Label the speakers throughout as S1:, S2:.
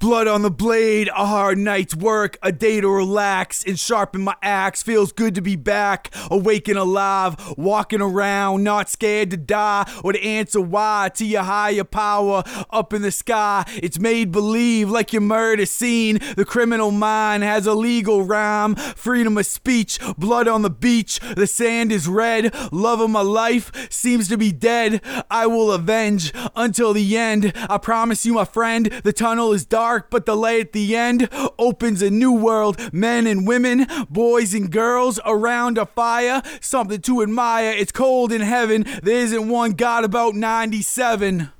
S1: Blood on the blade, a hard night's work, a day to relax and sharpen my axe. Feels good to be back, awake and alive, walking around, not scared to die or to answer why to your higher power up in the sky. It's made believe like your murder scene. The criminal mind has a legal rhyme, freedom of speech, blood on the beach. The sand is red, love of my life seems to be dead. I will avenge until the end. I promise you, my friend, the tunnel is dark dark, but the light at the end opens a new world. Men and women, boys and girls around a fire, something to admire. It's cold in heaven. There isn't one God about 97.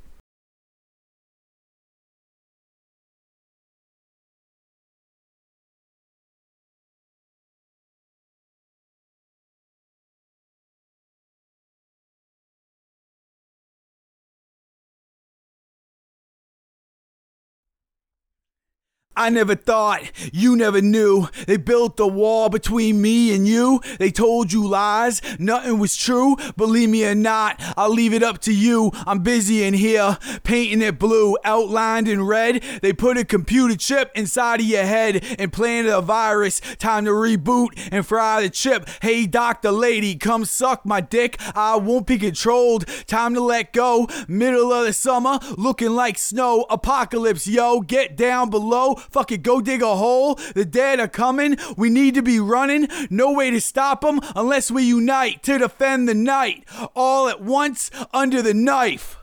S1: I never thought, you never knew. They built the wall between me and you. They told you lies, nothing was true. Believe me or not, I'll leave it up to you. I'm busy in here, painting it blue, outlined in red. They put a computer chip inside of your head and planted a virus. Time to reboot and fry the chip. Hey, doctor lady, come suck my dick. I won't be controlled. Time to let go. Middle of the summer, looking like snow. Apocalypse, yo, get down below Fucking go dig a hole. The dead are coming. We need to be running. No way to stop them unless we unite to defend the night. All at once under the knife.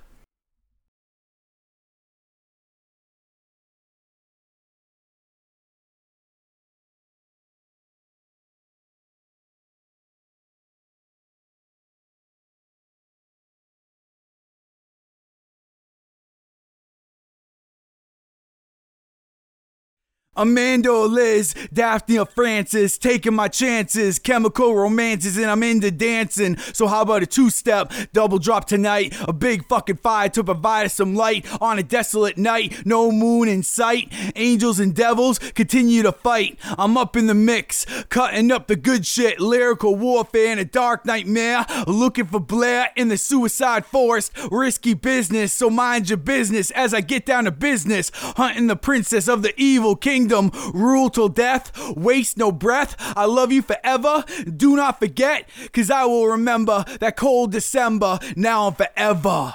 S1: Amanda Liz, Daphne Francis, taking my chances, chemical romances, and I'm into dancing. So how about a two-step double drop tonight? A big fucking fire to provide us some light on a desolate night. No moon in sight. Angels and devils continue to fight. I'm up in the mix, cutting up the good shit. Lyrical warfare in a dark nightmare. Looking for Blair in the suicide forest. Risky business, so mind your business as I get down to business. Hunting the princess of the evil king kingdom, rule till death, waste no breath. I love you forever. Do not forget, cause I will remember that cold December now and forever.